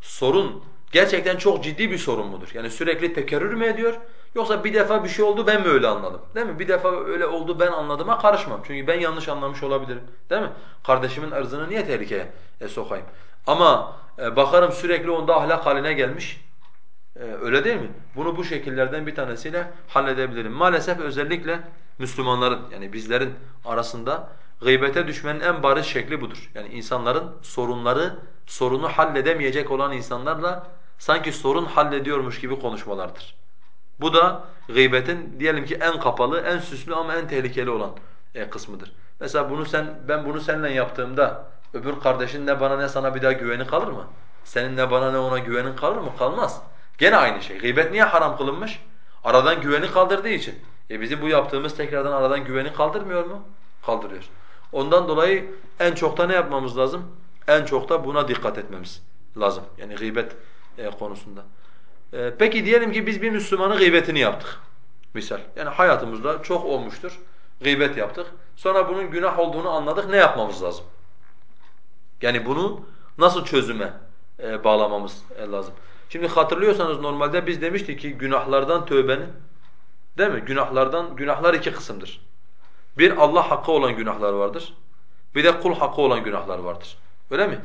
A: Sorun gerçekten çok ciddi bir sorun mudur? Yani sürekli tekerrür mü ediyor? Yoksa bir defa bir şey oldu ben mi öyle anladım? Değil mi? Bir defa öyle oldu ben anladığıma karışmam. Çünkü ben yanlış anlamış olabilirim. Değil mi? Kardeşimin ırzını niye tehlikeye e, sokayım? Ama e, bakarım sürekli onda ahlak haline gelmiş. E, öyle değil mi? Bunu bu şekillerden bir tanesiyle halledebilirim. Maalesef özellikle Müslümanların yani bizlerin arasında gıybete düşmenin en bariz şekli budur. Yani insanların sorunları, sorunu halledemeyecek olan insanlarla sanki sorun hallediyormuş gibi konuşmalardır. Bu da gıybetin diyelim ki en kapalı, en süslü ama en tehlikeli olan e, kısmıdır. Mesela bunu sen ben bunu seninle yaptığımda öbür kardeşin ne bana ne sana bir daha güveni kalır mı? Senin ne bana ne ona güvenin kalır mı? Kalmaz. Gene aynı şey. Gıybet niye haram kılınmış? Aradan güveni kaldırdığı için. E bizim bu yaptığımız tekrardan aradan güveni kaldırmıyor mu? Kaldırıyor. Ondan dolayı en çok da ne yapmamız lazım? En çok da buna dikkat etmemiz lazım. Yani gıybet e, konusunda. Ee, peki diyelim ki biz bir Müslümanın gıybetini yaptık. Misal. Yani hayatımızda çok olmuştur. Gıybet yaptık. Sonra bunun günah olduğunu anladık. Ne yapmamız lazım? Yani bunu nasıl çözüme e, bağlamamız e, lazım. Şimdi hatırlıyorsanız normalde biz demiştik ki günahlardan tövbenin değil mi? Günahlardan günahlar iki kısımdır. Bir Allah hakkı olan günahlar vardır. Bir de kul hakkı olan günahlar vardır. Öyle mi?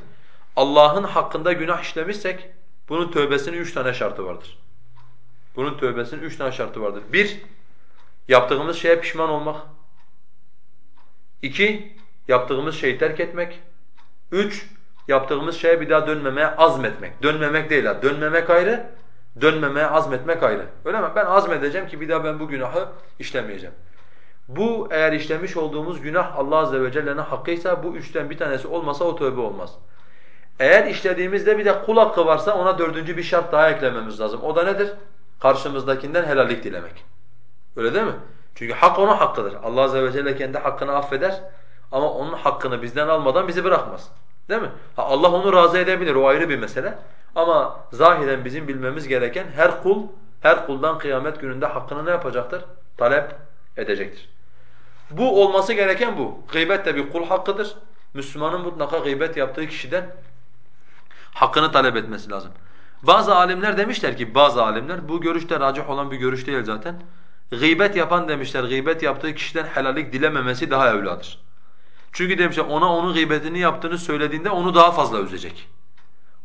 A: Allah'ın hakkında günah işlemişsek bunun tövbesinin üç tane şartı vardır. Bunun tövbesinin üç tane şartı vardır. Bir, yaptığımız şeye pişman olmak. İki, yaptığımız şeyi terk etmek. Üç, yaptığımız şeye bir daha dönmemeye azmetmek. Dönmemek değil ha, dönmemek ayrı, dönmemeye azmetmek ayrı. Öyle mi? Ben azmedeceğim ki bir daha ben bu günahı işlemeyeceğim. Bu eğer işlemiş olduğumuz günah Allah azze ve celle'nin hakkıysa bu üçten bir tanesi olmasa o tövbe olmaz. Eğer işlediğimizde bir de kul hakkı varsa ona dördüncü bir şart daha eklememiz lazım. O da nedir? Karşımızdakinden helallik dilemek. Öyle değil mi? Çünkü hak onun hakkıdır. Allah azze ve celle kendi hakkını affeder ama onun hakkını bizden almadan bizi bırakmaz. Değil mi? Ha, Allah onu razı edebilir, o ayrı bir mesele. Ama zahiren bizim bilmemiz gereken her kul, her kuldan kıyamet gününde hakkını ne yapacaktır? Talep edecektir. Bu olması gereken bu. Gıybet de bir kul hakkıdır. Müslümanın mutlaka gıybet yaptığı kişiden hakkını talep etmesi lazım. Bazı alimler demişler ki bazı alimler bu görüşte racih olan bir görüş değil zaten. Gıybet yapan demişler gıybet yaptığı kişiden helallik dilememesi daha evladır. Çünkü demişler ona onun gıybetini yaptığını söylediğinde onu daha fazla üzecek.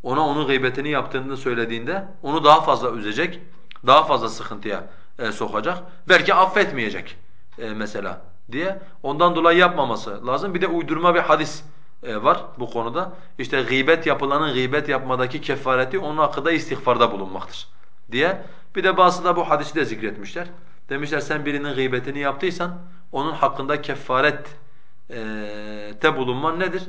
A: Ona onun gıybetini yaptığını söylediğinde onu daha fazla üzecek, daha fazla sıkıntıya e, sokacak. Belki affetmeyecek e, mesela diye. Ondan dolayı yapmaması lazım. Bir de uydurma bir hadis var bu konuda. İşte gıybet yapılanın gıybet yapmadaki kefareti onun hakkında istiğfarda bulunmaktır diye. Bir de bazı da bu hadisi de zikretmişler. Demişler sen birinin gıybetini yaptıysan onun hakkında kefaret e, te bulunman nedir?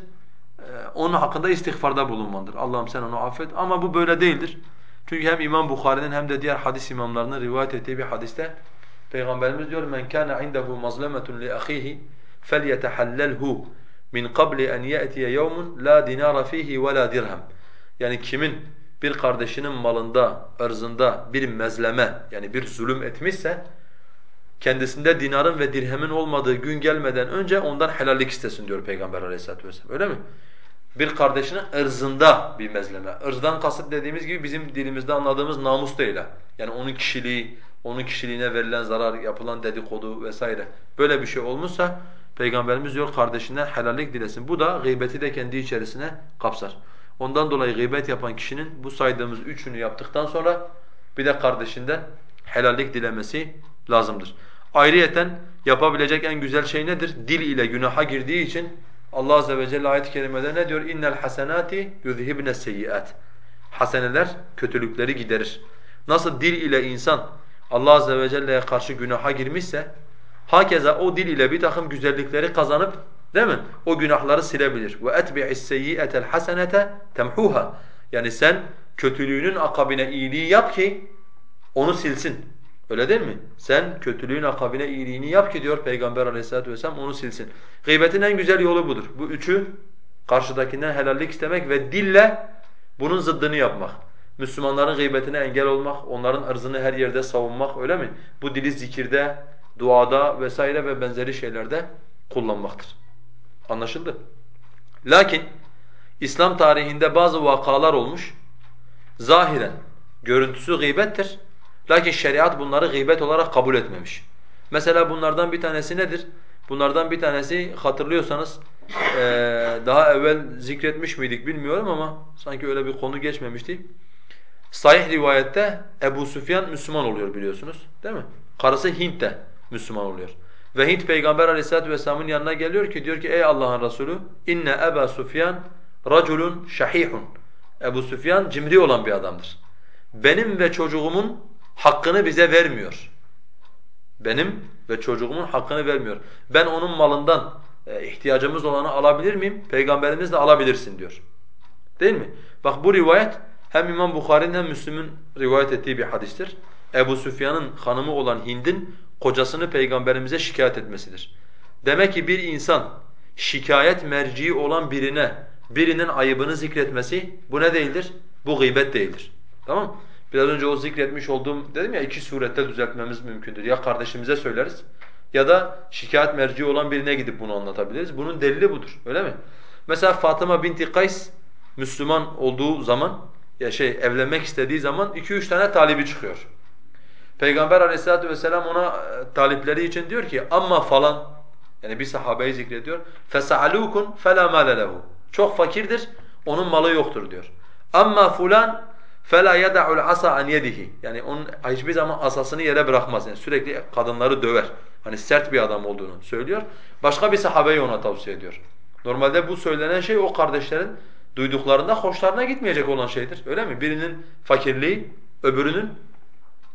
A: E, onun hakkında istiğfarda bulunmandır. Allah'ım sen onu affet. Ama bu böyle değildir. Çünkü hem İmam Bukhari'nin hem de diğer hadis imamlarının rivayet ettiği bir hadiste Peygamberimiz diyor men kana indehu mazlemetun li ahihi felyetehallelhu min qabli en ya'tiye yevmun la dinara fihi ve la dirhem. Yani kimin bir kardeşinin malında, ırzında bir mezleme yani bir zulüm etmişse kendisinde dinarın ve dirhemin olmadığı gün gelmeden önce ondan helallik istesin diyor Peygamber aleyhissalatu vesselam. Öyle mi? Bir kardeşinin ırzında bir mezleme. Irzdan kasıt dediğimiz gibi bizim dilimizde anladığımız namus değil. Yani onun kişiliği, onun kişiliğine verilen zarar, yapılan dedikodu vesaire. Böyle bir şey olmuşsa Peygamberimiz diyor kardeşinden helallik dilesin. Bu da gıybeti de kendi içerisine kapsar. Ondan dolayı gıybet yapan kişinin bu saydığımız üçünü yaptıktan sonra bir de kardeşinden helallik dilemesi lazımdır. Ayrıyeten yapabilecek en güzel şey nedir? Dil ile günaha girdiği için Allah azze ve celle ayet-i kerimede ne diyor? İnnel hasenati yuzhibne seyyiat. Haseneler kötülükleri giderir. Nasıl dil ile insan Allah azze ve celle'ye karşı günaha girmişse hakeza o dil ile bir takım güzellikleri kazanıp değil mi? O günahları silebilir. Ve etbi'is seyyi'atel hasenete temhuha. Yani sen kötülüğünün akabine iyiliği yap ki onu silsin. Öyle değil mi? Sen kötülüğün akabine iyiliğini yap ki diyor Peygamber aleyhissalatu vesselam onu silsin. Gıybetin en güzel yolu budur. Bu üçü karşıdakinden helallik istemek ve dille bunun zıddını yapmak. Müslümanların gıybetine engel olmak, onların ırzını her yerde savunmak öyle mi? Bu dili zikirde, duada vesaire ve benzeri şeylerde kullanmaktır. Anlaşıldı? Lakin İslam tarihinde bazı vakalar olmuş. Zahiren görüntüsü gıybettir. Lakin şeriat bunları gıybet olarak kabul etmemiş. Mesela bunlardan bir tanesi nedir? Bunlardan bir tanesi hatırlıyorsanız daha evvel zikretmiş miydik bilmiyorum ama sanki öyle bir konu geçmemişti. Sahih rivayette Ebu Süfyan Müslüman oluyor biliyorsunuz değil mi? Karısı Hint de Müslüman oluyor. Ve Hint Peygamber Aleyhisselatü vesselam'ın yanına geliyor ki diyor ki ey Allah'ın Resulü inne Eba Süfyan raculun şahihun. Ebu Süfyan cimri olan bir adamdır. Benim ve çocuğumun hakkını bize vermiyor. Benim ve çocuğumun hakkını vermiyor. Ben onun malından e, ihtiyacımız olanı alabilir miyim? Peygamberimiz de alabilirsin diyor. Değil mi? Bak bu rivayet hem İmam Bukhari'nin hem Müslim'in rivayet ettiği bir hadistir. Ebu Süfyan'ın hanımı olan Hind'in kocasını peygamberimize şikayet etmesidir. Demek ki bir insan şikayet merciği olan birine birinin ayıbını zikretmesi bu ne değildir? Bu gıybet değildir. Tamam Biraz önce o zikretmiş olduğum dedim ya iki surette düzeltmemiz mümkündür. Ya kardeşimize söyleriz ya da şikayet merci olan birine gidip bunu anlatabiliriz. Bunun delili budur. Öyle mi? Mesela Fatıma binti Kays Müslüman olduğu zaman ya şey evlenmek istediği zaman iki üç tane talibi çıkıyor. Peygamber aleyhissalatu vesselam ona e, talipleri için diyor ki amma falan yani bir sahabeyi zikrediyor. فَسَعَلُوكُنْ فَلَا مَالَ لَهُ Çok fakirdir, onun malı yoktur diyor. Amma fulan فَلَا يَدَعُ الْعَصَى عَنْ يَدِهِ Yani onun hiçbir zaman asasını yere bırakmaz. Yani sürekli kadınları döver. Hani sert bir adam olduğunu söylüyor. Başka bir sahabeyi ona tavsiye ediyor. Normalde bu söylenen şey o kardeşlerin duyduklarında hoşlarına gitmeyecek olan şeydir. Öyle mi? Birinin fakirliği, öbürünün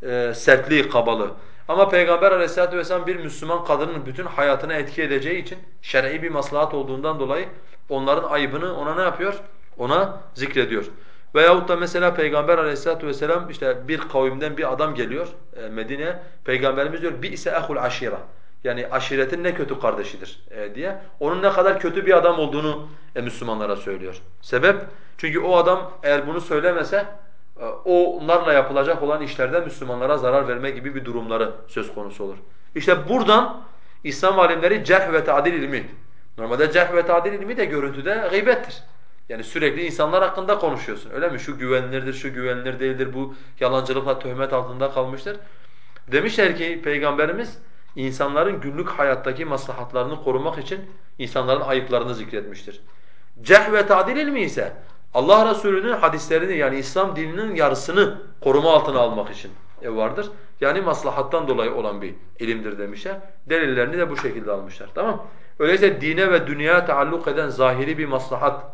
A: e, sertliği, kabalığı. Ama Peygamber aleyhissalatu vesselam bir Müslüman kadının bütün hayatına etki edeceği için şer'i bir maslahat olduğundan dolayı onların ayıbını ona ne yapıyor? Ona zikrediyor. Veyahut da mesela Peygamber aleyhissalatu vesselam işte bir kavimden bir adam geliyor e, Medine'ye. Peygamberimiz diyor bir ise ehul aşira. Yani aşiretin ne kötü kardeşidir e, diye. Onun ne kadar kötü bir adam olduğunu e, Müslümanlara söylüyor. Sebep? Çünkü o adam eğer bunu söylemese onlarla yapılacak olan işlerde Müslümanlara zarar verme gibi bir durumları söz konusu olur. İşte buradan İslam alimleri cerh ve tadil ilmi. Normalde cerh ve tadil ilmi de görüntüde gıybettir. Yani sürekli insanlar hakkında konuşuyorsun öyle mi? Şu güvenilirdir, şu güvenilir değildir, bu yalancılıkla töhmet altında kalmıştır. Demişler ki Peygamberimiz insanların günlük hayattaki maslahatlarını korumak için insanların ayıplarını zikretmiştir. Ceh ve tadil ilmi ise Allah Resulü'nün hadislerini yani İslam dininin yarısını koruma altına almak için vardır. Yani maslahattan dolayı olan bir ilimdir demişler. Delillerini de bu şekilde almışlar. Tamam Öyleyse dine ve dünyaya taalluk eden zahiri bir maslahat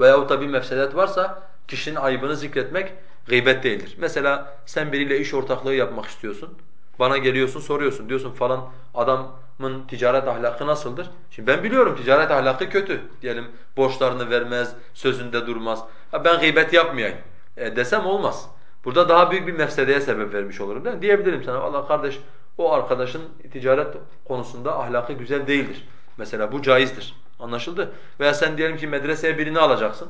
A: veyahut da bir mefsedet varsa kişinin ayıbını zikretmek gıybet değildir. Mesela sen biriyle iş ortaklığı yapmak istiyorsun. Bana geliyorsun soruyorsun diyorsun falan adamın ticaret ahlakı nasıldır? Şimdi ben biliyorum ticaret ahlakı kötü. Diyelim borçlarını vermez, sözünde durmaz. Ha ben gıybet yapmayayım e, desem olmaz. Burada daha büyük bir mefsedeye sebep vermiş olurum değil mi? Diyebilirim sana Allah kardeş o arkadaşın ticaret konusunda ahlakı güzel değildir. Mesela bu caizdir. Anlaşıldı? Veya sen diyelim ki medreseye birini alacaksın.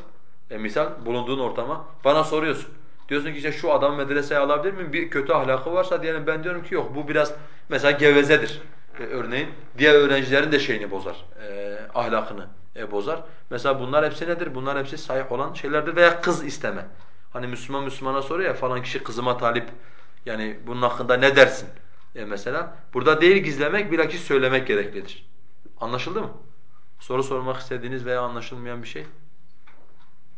A: E misal bulunduğun ortama bana soruyorsun. Diyorsun ki işte şu adam medreseye alabilir miyim? Bir kötü ahlakı varsa diyelim ben diyorum ki yok bu biraz mesela gevezedir e, örneğin. Diğer öğrencilerin de şeyini bozar, e, ahlakını e, bozar. Mesela bunlar hepsi nedir? Bunlar hepsi sahih olan şeylerdir veya kız isteme. Hani Müslüman Müslümana soruyor ya falan kişi kızıma talip yani bunun hakkında ne dersin? E mesela burada değil gizlemek bilakis söylemek gereklidir. Anlaşıldı mı? Soru sormak istediğiniz veya anlaşılmayan bir şey?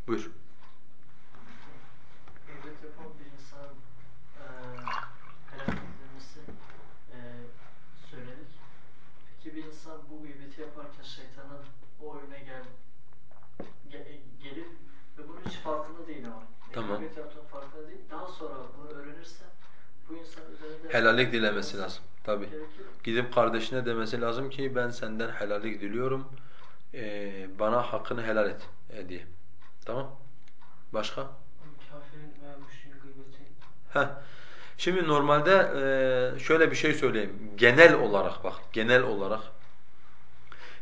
A: Buyur. Tamam. Daha sonra bunu öğrenirse bu insan üzerinde helallik dilemesi lazım. Tabi. Gidip kardeşine demesi lazım ki ben senden helallik diliyorum. Ee, bana hakkını helal et e, diye. Tamam? Başka? Kafirin veya müşriğin gıybeti. Heh. Şimdi normalde e, şöyle bir şey söyleyeyim. Genel olarak bak, genel olarak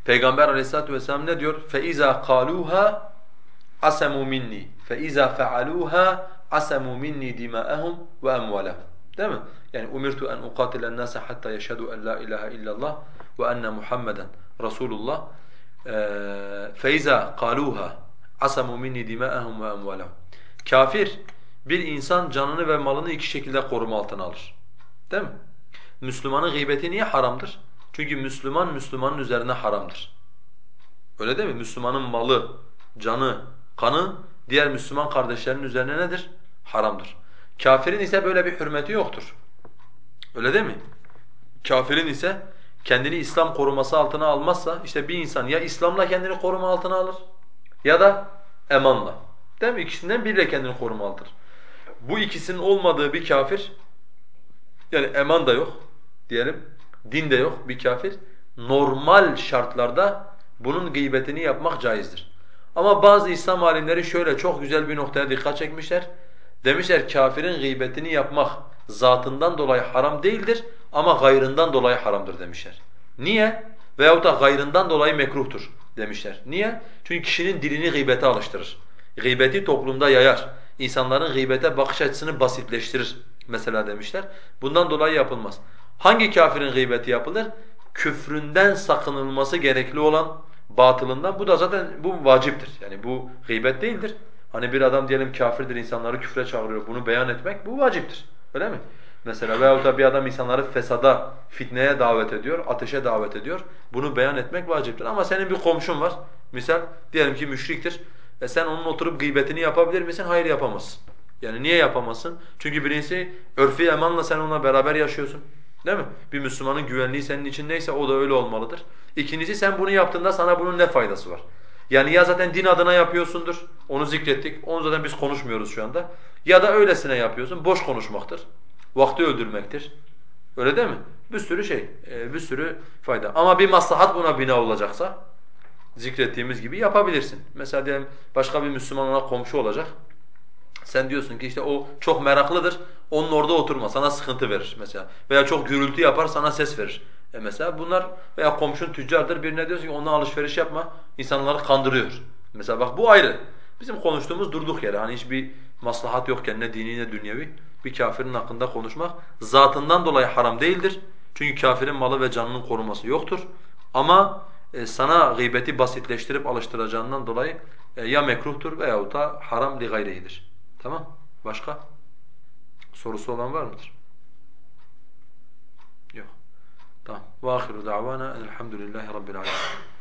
A: Peygamber Aleyhisselatü vesselam ne diyor? فَاِذَا قَالُوهَا asamu minni faaluha asamu minni dima'ahum ve amwalahum. Değil mi? Yani umirtu en uqatilen nase hatta yeşhedü en la ilahe illallah ve enne Muhammeden Resulullah. Fe iza qaluha asamu minni dima'ahum ve amwalahum. Kafir bir insan canını ve malını iki şekilde koruma altına alır. Değil mi? Müslümanın gıybeti niye haramdır? Çünkü Müslüman Müslümanın üzerine haramdır. Öyle değil mi? Müslümanın malı, canı, kanı diğer Müslüman kardeşlerinin üzerine nedir? Haramdır. Kafirin ise böyle bir hürmeti yoktur. Öyle değil mi? Kafirin ise kendini İslam koruması altına almazsa işte bir insan ya İslam'la kendini koruma altına alır ya da emanla. Değil mi? İkisinden biriyle kendini koruma alır. Bu ikisinin olmadığı bir kafir yani eman da yok diyelim, din de yok bir kafir normal şartlarda bunun gıybetini yapmak caizdir. Ama bazı İslam alimleri şöyle çok güzel bir noktaya dikkat çekmişler. Demişler kafirin gıybetini yapmak zatından dolayı haram değildir ama gayrından dolayı haramdır demişler. Niye? Veyahut da gayrından dolayı mekruhtur demişler. Niye? Çünkü kişinin dilini gıybete alıştırır. Gıybeti toplumda yayar. İnsanların gıybete bakış açısını basitleştirir mesela demişler. Bundan dolayı yapılmaz. Hangi kafirin gıybeti yapılır? Küfründen sakınılması gerekli olan batılından bu da zaten bu vaciptir. Yani bu gıybet değildir. Hani bir adam diyelim kafirdir, insanları küfre çağırıyor. Bunu beyan etmek bu vaciptir. Öyle mi? Mesela veyahut da bir adam insanları fesada, fitneye davet ediyor, ateşe davet ediyor. Bunu beyan etmek vaciptir. Ama senin bir komşun var. Misal diyelim ki müşriktir. E sen onun oturup gıybetini yapabilir misin? Hayır yapamazsın. Yani niye yapamazsın? Çünkü birincisi örfi emanla sen onunla beraber yaşıyorsun. Değil mi? Bir Müslümanın güvenliği senin için neyse o da öyle olmalıdır. İkincisi sen bunu yaptığında sana bunun ne faydası var? Yani ya zaten din adına yapıyorsundur, onu zikrettik, onu zaten biz konuşmuyoruz şu anda. Ya da öylesine yapıyorsun, boş konuşmaktır, vakti öldürmektir. Öyle değil mi? Bir sürü şey, e, bir sürü fayda. Ama bir maslahat buna bina olacaksa, zikrettiğimiz gibi yapabilirsin. Mesela diyelim başka bir Müslüman ona komşu olacak. Sen diyorsun ki işte o çok meraklıdır, onun orada oturma, sana sıkıntı verir mesela. Veya çok gürültü yapar, sana ses verir. E mesela bunlar veya komşun tüccardır, birine diyorsun ki onunla alışveriş yapma, insanları kandırıyor. Mesela bak bu ayrı. Bizim konuştuğumuz durduk yere, hani hiçbir maslahat yokken ne dini ne dünyevi bir kafirin hakkında konuşmak zatından dolayı haram değildir. Çünkü kafirin malı ve canının korunması yoktur. Ama e, sana gıybeti basitleştirip alıştıracağından dolayı e, ya mekruhtur veyahut da haram li gayrihidir. Tamam? Başka? Sorusu olan var mıdır? Yok. Tamam. Ve ahiru davana elhamdülillahi rabbil alemin.